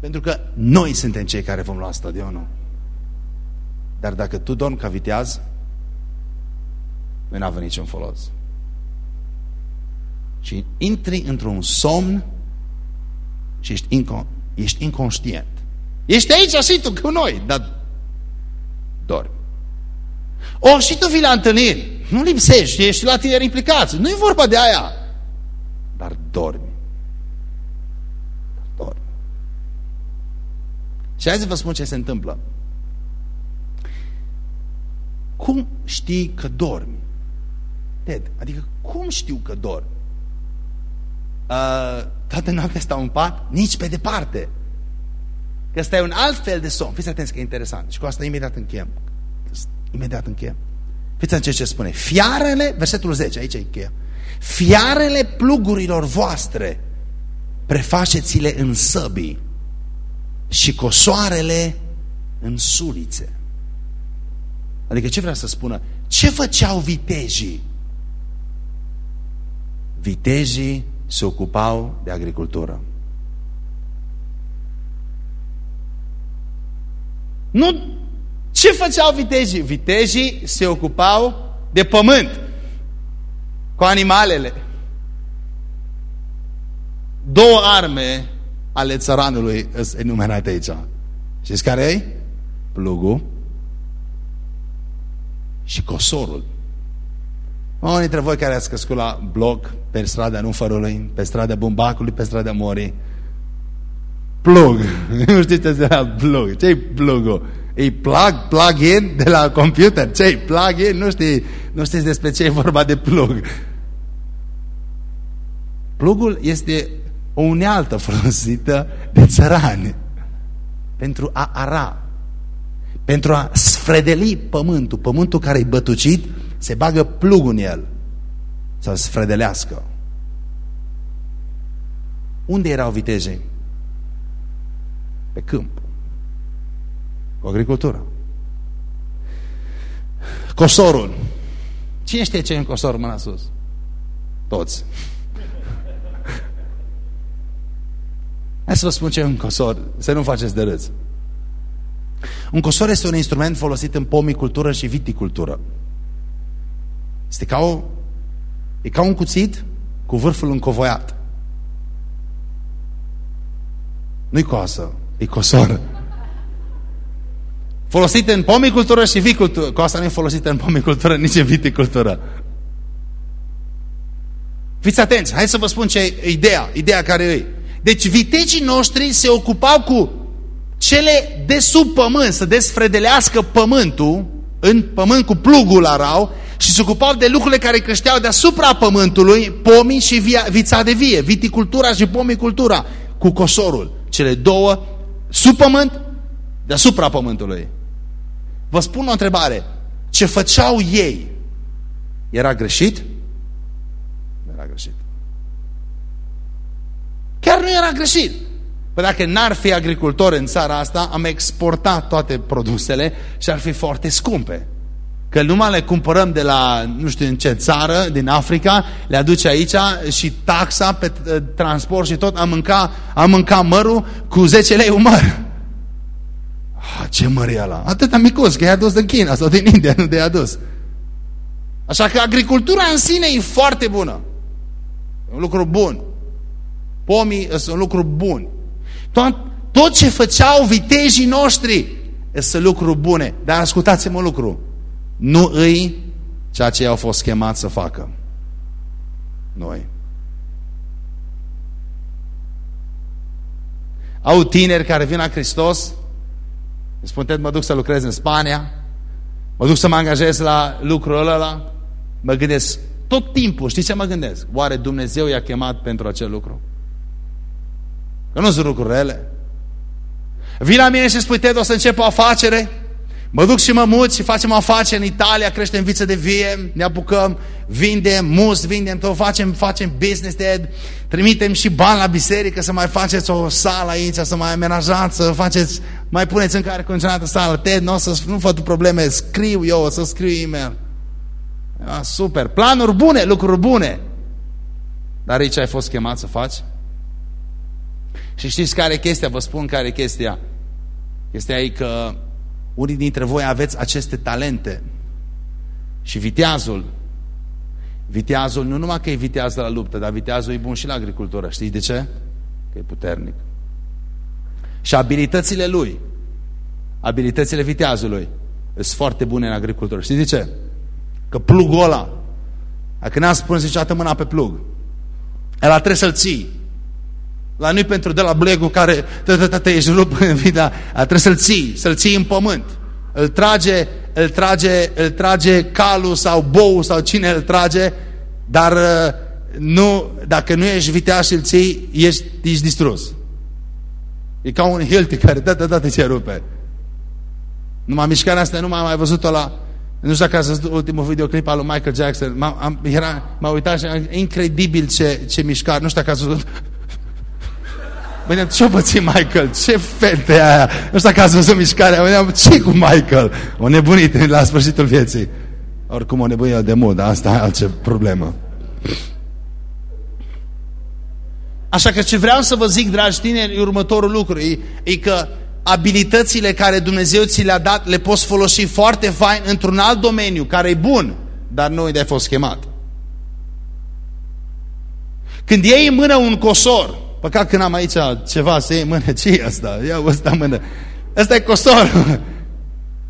Pentru că noi suntem cei care vom lua stadionul. Dar dacă tu dormi ca viteaz, nu avea niciun folos. Și intri într-un somn și ești, inco ești inconștient. Ești aici și tu cu noi, dar dormi. O, și tu vii la întâlniri. Nu lipsești, ești la tineri implicați. Nu e vorba de aia. Dar dormi. Dar dormi. Și hai să vă spun ce se întâmplă. Cum știi că dormi? Ted, adică cum știu că dormi? Uh, toată noaptea stau în pat? Nici pe departe. Că ăsta e un alt fel de somn. Fiți atenți că e interesant. Și cu asta imediat încheiem. Imediat încheiem. Fiți atenți ce spune. Fiarele, versetul 10, aici e cheia. Fiarele plugurilor voastre prefaceți-le în săbii și cosoarele în sulițe. Adică ce vrea să spună? Ce făceau vitejii? Vitejii se ocupau de agricultură. Nu ce făceau vitejii? Vitejii se ocupau de pământ, cu animalele. Două arme ale țăranului sunt enumerate aici. Știți care e? Plugul și cosorul. Unii dintre voi care ați căscut la bloc, pe strada Nufărului, pe strada Bumbacului, pe strada Morii, plug. nu știți ce înseamnă plug. Ce-i plugul? E plug, plug-in de la computer. ce plug-in? Nu, știi, nu știți despre ce e vorba de plug. Plugul este o unealtă folosită de țărani pentru a ara, pentru a sfredeli pământul. Pământul care e bătucit, se bagă plugul în el să sfredelească. Unde erau vitejii? Pe câmp. Cu agricultură. Cosorul. Cine știe ce e un cosor, mâna sus? Toți. Hai să vă spun ce e un cosor, să nu faceți de râs. Un cosor este un instrument folosit în pomicultură și viticultură. Este ca, o, e ca un cuțit cu vârful încovoiat. Nu-i coasă, e cosor. Folosit în pomicultură și vicultură. Coasa nu e folosită în pomicultură, nici în viticultură. Fiți atenți, hai să vă spun ce e ideea, ideea care e. Deci vitecii noștri se ocupau cu cele de sub pământ, să desfredelească pământul, în pământ cu plugul arau, și se ocupau de lucrurile care creșteau deasupra pământului, pomii și via, vița de vie, viticultura și pomicultura, cu cosorul. Cele două, sub pământ, deasupra pământului. Vă spun o întrebare. Ce făceau ei era greșit? Nu era greșit. Chiar nu era greșit. Păi dacă n-ar fi agricultori în țara asta, am exportat toate produsele și ar fi foarte scumpe. Că numai le cumpărăm de la, nu știu în ce țară, din Africa, le aduce aici și taxa pe transport și tot, am mâncat, am mâncat mărul cu 10 lei un măr. Ah, ce măr e ăla? Atâta micus, că e adus din China sau din India, nu de adus. Așa că agricultura în sine e foarte bună. E un lucru bun. Pomii sunt un lucru bun. Tot, tot ce făceau vitejii noștri sunt lucruri bune. Dar ascultați-mă lucru. Nu îi ceea ce au fost chemați să facă. Noi. Au tineri care vin la Hristos îmi spun, mă duc să lucrez în Spania, mă duc să mă angajez la lucrul ăla, mă gândesc tot timpul, știți ce mă gândesc? Oare Dumnezeu i-a chemat pentru acel lucru? Că nu sunt lucruri rele. Vii la mine și spui, Ted, o să încep o afacere? Mă duc și mă mut și facem afaceri în Italia, creștem viță de vie, ne apucăm, vindem mus, vindem tot, facem, facem business de, trimitem și bani la biserică să mai faceți o sală aici, să mai amenajați, să faceți, mai puneți în care condiționată sală. Ted, nu, să, nu fă tu probleme, scriu eu, o să scriu e-mail. A, super, planuri bune, lucruri bune. Dar aici ai fost chemat să faci? Și știți care e chestia? Vă spun care e chestia. Chestia e că unii dintre voi aveți aceste talente. Și viteazul, viteazul nu numai că e vitează la luptă, dar viteazul e bun și la agricultură. Știți de ce? Că e puternic. Și abilitățile lui, abilitățile viteazului, sunt foarte bune în agricultură. Știți de ce? Că plugul ăla, dacă n-ați pus niciodată mâna pe plug, ăla trebuie să-l ții. La nu pentru de la blegul care te ești rup în vida, trebuie să-l ții, să-l ții în pământ. Îl trage, îl trage, îl trage calul sau bou sau cine îl trage, dar uh, nu, dacă nu ești viteaz și îl ții, ești, ești distrus. E ca un hilti care dă, dă, dă, te rupe. Numai mișcarea asta nu m-am mai văzut-o la... Nu știu dacă ați văzut ultimul videoclip al lui Michael Jackson. M-a uitat și incredibil ce, ce mișcare. Nu știu dacă ați văzut Bine, ce-o pățit Michael? Ce fete aia? Nu știu dacă ați văzut mișcarea. Mâneam, ce cu Michael? O nebunit la sfârșitul vieții. Oricum o nebunie de mod, asta e altă problemă. Așa că ce vreau să vă zic, dragi tineri, e următorul lucru. E, e că abilitățile care Dumnezeu ți le-a dat le poți folosi foarte fain într-un alt domeniu care e bun, dar nu de-ai fost chemat. Când iei în mână un cosor, Păcat că n-am aici ceva să iei în mână. ce e asta? Ia ăsta în mână. Ăsta e cosor.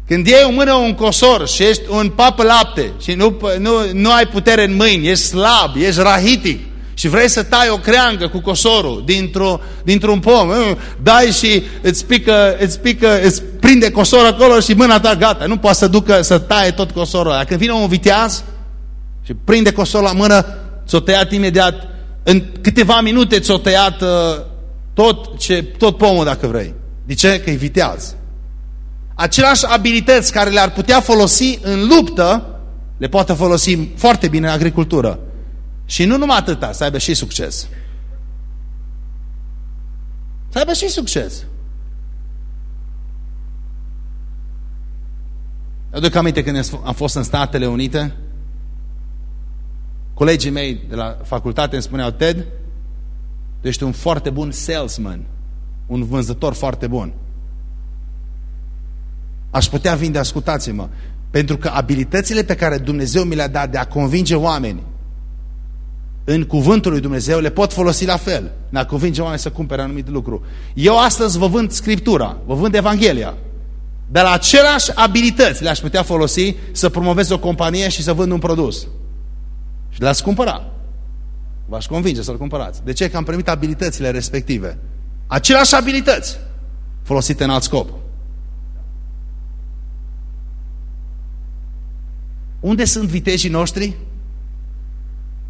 Când iei în mână un cosor și ești un papă lapte și nu, nu, nu ai putere în mâini, ești slab, ești rahitic și vrei să tai o creangă cu cosorul dintr-un dintr, dintr pom, ă, dai și îți pică, îți pică, îți prinde cosorul acolo și mâna ta gata, nu poate să ducă, să taie tot cosorul ăla. Când vine un viteaz și prinde cosorul la mână, ți-o tăiat imediat, în câteva minute ți-o tăiat uh, tot, ce, tot pomul dacă vrei. De ce? Că e viteaz. Aceleași abilități care le-ar putea folosi în luptă, le poate folosi foarte bine în agricultură. Și nu numai atâta, să aibă și succes. Să aibă și succes. Aduc aminte când am fost în Statele Unite, colegii mei de la facultate îmi spuneau, Ted, tu ești un foarte bun salesman, un vânzător foarte bun. Aș putea vinde, ascultați-mă, pentru că abilitățile pe care Dumnezeu mi le-a dat de a convinge oameni în cuvântul lui Dumnezeu le pot folosi la fel. Ne-a convinge oameni să cumpere anumite lucru. Eu astăzi vă vând Scriptura, vă vând Evanghelia. Dar la aceleași abilități le-aș putea folosi să promovez o companie și să vând un produs. Și le-ați cumpăra. V-aș convinge să-l cumpărați. De ce? Că am primit abilitățile respective. Aceleași abilități folosite în alt scop. Unde sunt vitejii noștri?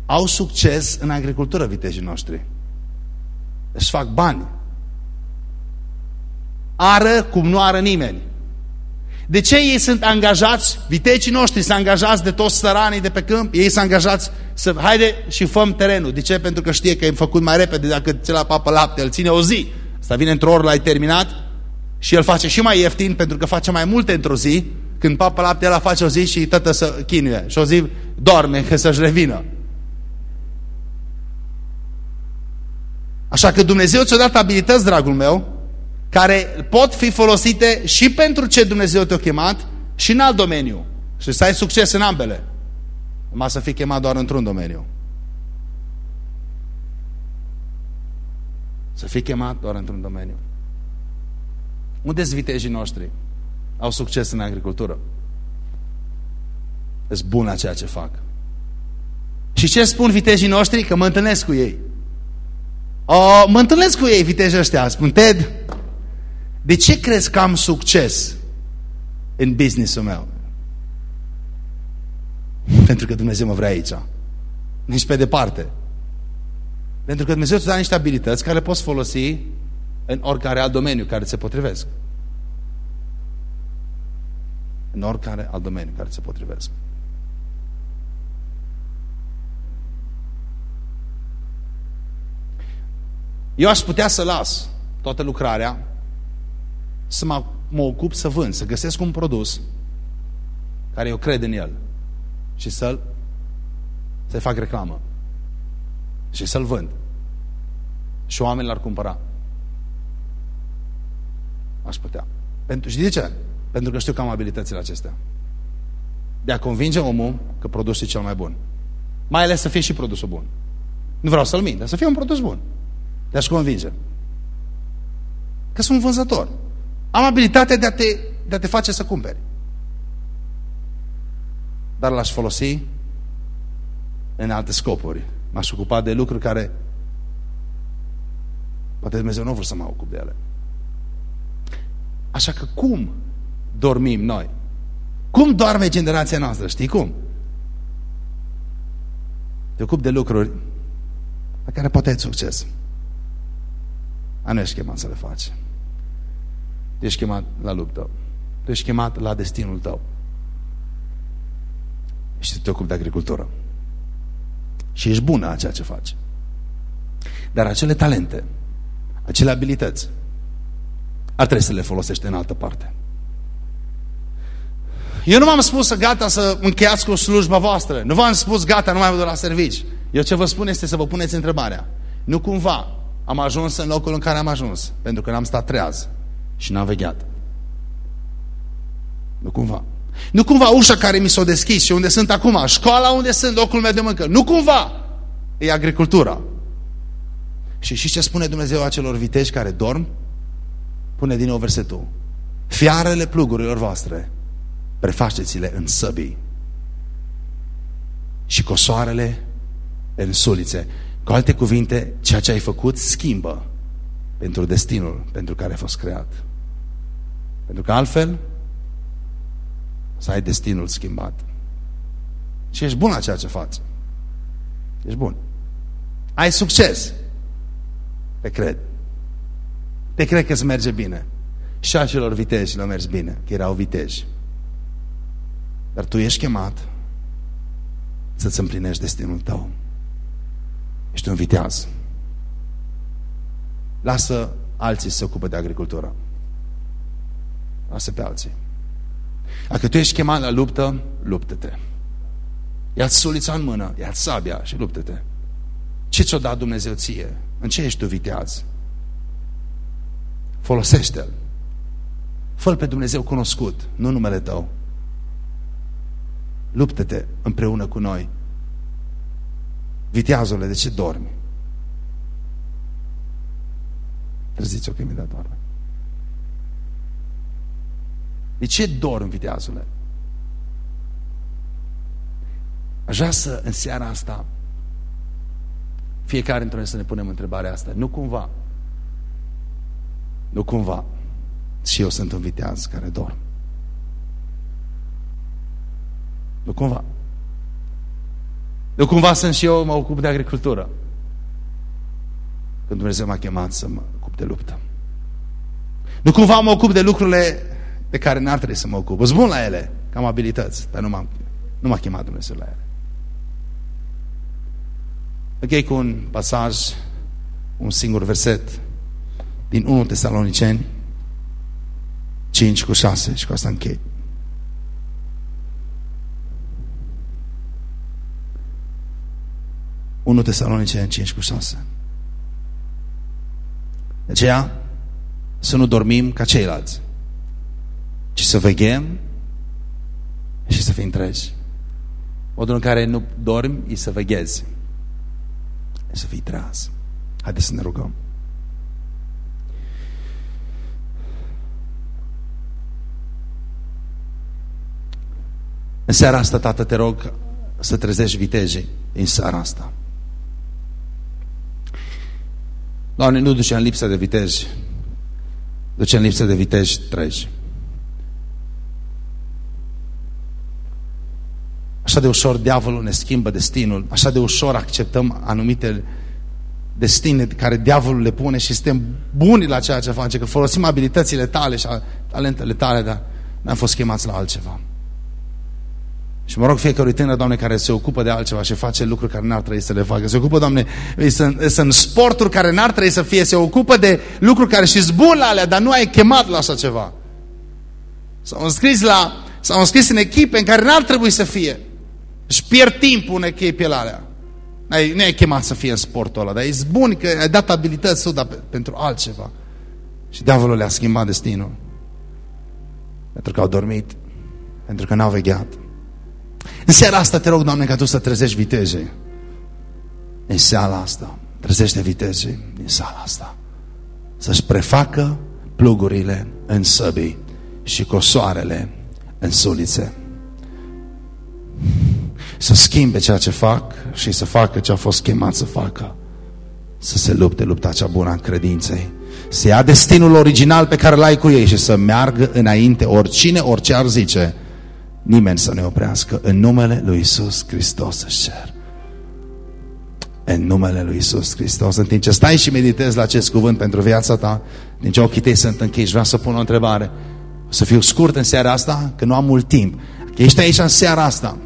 Au succes în agricultură vitejii noștri. Își fac bani. Ară cum nu ară nimeni. De ce ei sunt angajați, vitecii noștri sunt angajați de toți săranii de pe câmp, ei sunt angajați să, haide și făm terenul. De ce? Pentru că știe că e făcut mai repede decât la papă lapte, îl ține o zi. Asta vine într-o oră, l-ai terminat și el face și mai ieftin pentru că face mai multe într-o zi, când papă lapte ăla face o zi și tătă să chinuie și o zi doarme că să-și revină. Așa că Dumnezeu ți-a dat abilități, dragul meu, care pot fi folosite și pentru ce Dumnezeu te-a chemat și în alt domeniu. Și să ai succes în ambele. Numai să fii chemat doar într-un domeniu. Să fii chemat doar într-un domeniu. Unde sunt vitejii noștri? Au succes în agricultură. Sunt bun la ceea ce fac. Și ce spun vitejii noștri? Că mă întâlnesc cu ei. O, mă întâlnesc cu ei, vitejii ăștia. Spun, Ted, de ce crezi că am succes în businessul meu? Pentru că Dumnezeu mă vrea aici. Nici pe departe. Pentru că Dumnezeu îți dă niște abilități care le poți folosi în oricare alt domeniu care ți se potrivesc. În oricare alt domeniu care ți se potrivesc. Eu aș putea să las toată lucrarea să mă, mă ocup să vând, să găsesc un produs care eu cred în el și să-l să fac reclamă și să-l vând și oamenii l-ar cumpăra. Aș putea. Pentru, și de ce? Pentru că știu că am abilitățile acestea. De a convinge omul că produsul e cel mai bun. Mai ales să fie și produsul bun. Nu vreau să-l mint, dar să fie un produs bun. De a-și convinge. Că sunt un vânzător. Am abilitatea de a te, de a te face să cumperi. Dar l-aș folosi în alte scopuri. M-aș ocupa de lucruri care poate Dumnezeu nu vreau să mă ocup de ele. Așa că cum dormim noi? Cum doarme generația noastră? Știi cum? Te ocupi de lucruri la care poate ai succes. A nu ești chemat să le faci. Ești chemat la luptă. Tu ești chemat la destinul tău. Și te ocupi de agricultură. Și ești bună a ceea ce faci. Dar acele talente, acele abilități, ar trebui să le folosești în altă parte. Eu nu m-am spus gata să încheiați cu slujba voastră. Nu v-am spus gata, nu mai vă la servici. Eu ce vă spun este să vă puneți întrebarea. Nu cumva am ajuns în locul în care am ajuns, pentru că n-am stat treaz și n-am vegheat. Nu cumva. Nu cumva ușa care mi s-a deschis și unde sunt acum, școala unde sunt, locul meu de muncă. Nu cumva. E agricultura. Și și ce spune Dumnezeu acelor viteji care dorm? Pune din nou versetul. Fiarele plugurilor voastre, prefaceți-le în săbii și cosoarele în sulițe. Cu alte cuvinte, ceea ce ai făcut schimbă pentru destinul pentru care ai fost creat. Pentru că altfel să ai destinul schimbat. Și ești bun la ceea ce faci. Ești bun. Ai succes. Te cred. Te cred că îți merge bine. Și acelor viteji le-au mers bine, că erau viteji. Dar tu ești chemat să-ți împlinești destinul tău. Ești un viteaz. Lasă alții să se ocupe de agricultură. Lasă pe alții. Dacă tu ești chemat la luptă, luptă-te. Ia-ți sulița în mână, ia-ți sabia și luptă-te. Ce ți-o dat Dumnezeu ție? În ce ești tu viteaz? Folosește-l. fă pe Dumnezeu cunoscut, nu numele tău. Luptă-te împreună cu noi. Viteazule, de ce dormi? Treziți-o că imediat doarme. De ce dormi, viteazule? Aș vrea să, în seara asta, fiecare dintre noi să ne punem întrebarea asta. Nu cumva, nu cumva, și eu sunt un viteaz care dorm. Nu cumva. Nu cumva sunt și eu mă ocup de agricultură. Când Dumnezeu m-a chemat să mă ocup de luptă. Nu cumva mă ocup de lucrurile de care n-ar trebui să mă ocup. Sunt bun la ele, că am abilități, dar nu m-a nu chemat Dumnezeu la ele. Ok, cu un pasaj, un singur verset din 1 Tesaloniceni 5 cu 6 și cu asta închei. Unu Tesaloniceni 5 cu 6. De aceea, să nu dormim ca ceilalți, ci să veghem și să fim trezi. Modul în care nu dormi e să veghezi să fii treaz. Haideți să ne rugăm. În seara asta, Tată, te rog să trezești vitejii în seara asta. Doamne, nu duce în lipsă de viteji, duce în lipsă de viteji treci. Așa de ușor diavolul ne schimbă destinul, așa de ușor acceptăm anumite destine care diavolul le pune și suntem buni la ceea ce face, că folosim abilitățile tale și talentele tale, dar n-am fost chemați la altceva. Și mă rog fiecare tânăr, Doamne, care se ocupă de altceva și face lucruri care n-ar trebui să le facă. Se ocupă, Doamne, sunt, sunt sporturi care n-ar trebui să fie, se ocupă de lucruri care și-s bun la alea, dar nu ai chemat la așa ceva. S-au înscris, la, s-au înscris în echipe în care n-ar trebui să fie. Își pierd timpul în echipele alea. Ai, nu ai chemat să fie în sportul ăla, dar e bun că ai dat abilități să dar pentru altceva. Și diavolul le-a schimbat destinul. Pentru că au dormit, pentru că n-au vegheat. În seara asta te rog, Doamne, ca Tu să trezești viteze. În seara asta, trezește viteze în seara asta. Să-și prefacă plugurile în săbii și cosoarele în sulițe să schimbe ceea ce fac și să facă ce a fost chemat să facă. Să se lupte lupta cea bună în credinței. Să ia destinul original pe care l-ai cu ei și să meargă înainte oricine, orice ar zice. Nimeni să ne oprească. În numele lui Isus Hristos își cer. În numele lui Isus Hristos. În timp ce stai și meditezi la acest cuvânt pentru viața ta, din ce ochii tăi sunt închiși, vreau să pun o întrebare. O să fiu scurt în seara asta, că nu am mult timp. Ești aici în seara asta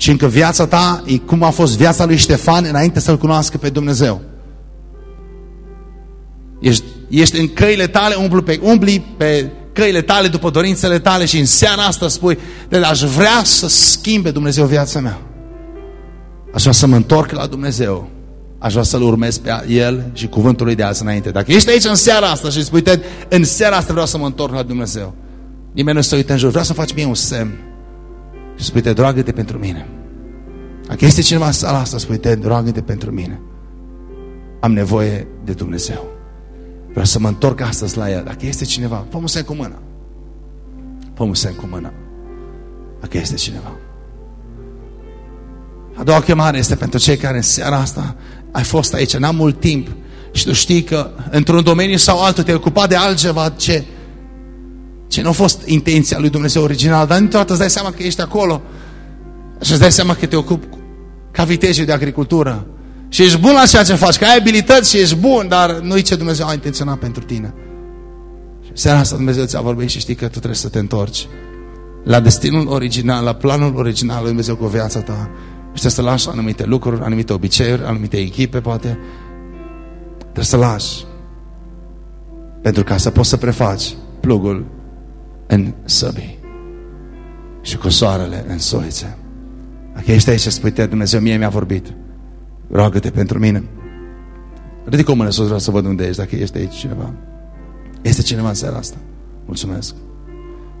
și încă viața ta e cum a fost viața lui Ștefan înainte să-L cunoască pe Dumnezeu. Ești, ești în căile tale, umbli pe, umbli pe căile tale după dorințele tale și în seara asta spui, de aș vrea să schimbe Dumnezeu viața mea. Aș vrea să mă întorc la Dumnezeu. Aș vrea să-L urmez pe El și cuvântul lui de azi înainte. Dacă ești aici în seara asta și spui, în seara asta vreau să mă întorc la Dumnezeu. Nimeni nu se uită în jur. Vreau să faci mie un semn. Și spui, te roagă-te pentru mine. Dacă este cineva în sala asta, spui, te roagă-te pentru mine. Am nevoie de Dumnezeu. Vreau să mă întorc astăzi la El. Dacă este cineva, fă semn cu mâna. Fă semn cu mâna. Dacă este cineva. A doua chemare este pentru cei care în seara asta ai fost aici, n-am mult timp și tu știi că într-un domeniu sau altul te-ai ocupat de altceva ce Ce nu a fost intenția lui Dumnezeu original, dar niciodată îți dai seama că ești acolo și îți dai seama că te ocupi ca vitejul de agricultură. Și ești bun la ceea ce faci, că ai abilități și ești bun, dar nu e ce Dumnezeu a intenționat pentru tine. Și seara asta Dumnezeu ți-a vorbit și știi că tu trebuie să te întorci la destinul original, la planul original lui Dumnezeu cu viața ta. Și trebuie să lași anumite lucruri, anumite obiceiuri, anumite echipe, poate. Trebuie să lași. Pentru ca să poți să prefaci plugul în săbii și cu soarele în soițe. Dacă ești aici și spui, te, Dumnezeu mie mi-a vorbit, roagă-te pentru mine. Ridică o mână sus, vreau să văd unde ești, dacă ești aici cineva. Este cineva în seara asta? Mulțumesc.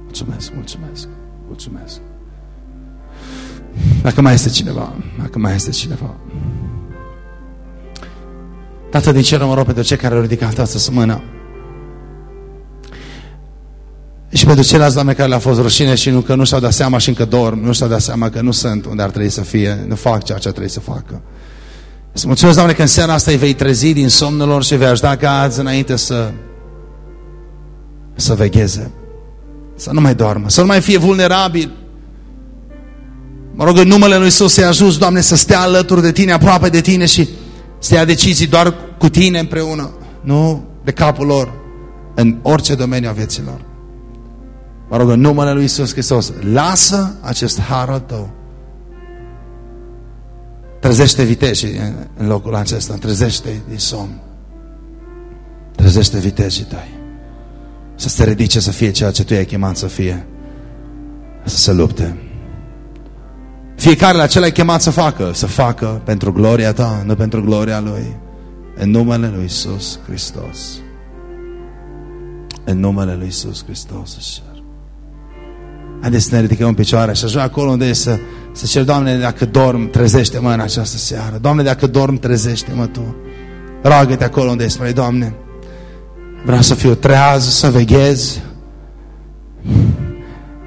Mulțumesc, mulțumesc, mulțumesc. Dacă mai este cineva, dacă mai este cineva. Tată din cer, mă rog pentru cei care au ridicat astăzi mâna. Și pentru ceilalți, Doamne, care le-a fost rușine și nu, că nu și-au dat seama și încă dorm, nu și-au dat seama că nu sunt unde ar trebui să fie, nu fac ceea ce ar trebui să facă. Să mulțumesc, Doamne, că în seara asta îi vei trezi din somnul lor și vei ajuta ca azi înainte să să vegheze. Să nu mai doarmă, să nu mai fie vulnerabil. Mă rog în numele Lui Iisus să-i ajut, Doamne, să stea alături de Tine, aproape de Tine și să ia decizii doar cu Tine împreună. Nu de capul lor, în orice domeniu a vieților. Mă rog în numele Lui Iisus Hristos, lasă acest har al Tău. Trezește vitejii în locul acesta, trezește din somn. Trezește vitejii Tăi. Să se ridice să fie ceea ce Tu ai chemat să fie. Să se lupte. Fiecare la ce l-ai chemat să facă, să facă pentru gloria Ta, nu pentru gloria Lui. În numele Lui Iisus Hristos. În numele Lui Iisus Hristos. Haideți să ne ridicăm în picioare și ajung acolo unde e să, să cer, Doamne, dacă dorm, trezește-mă în această seară. Doamne, dacă dorm, trezește-mă Tu. Roagă-te acolo unde e, spune, Doamne, vreau să fiu treaz, să veghez.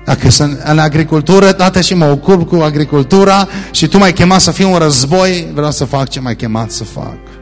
Dacă sunt în agricultură, tată, și mă ocup cu agricultura și Tu m-ai chemat să fiu un război, vreau să fac ce m-ai chemat să fac.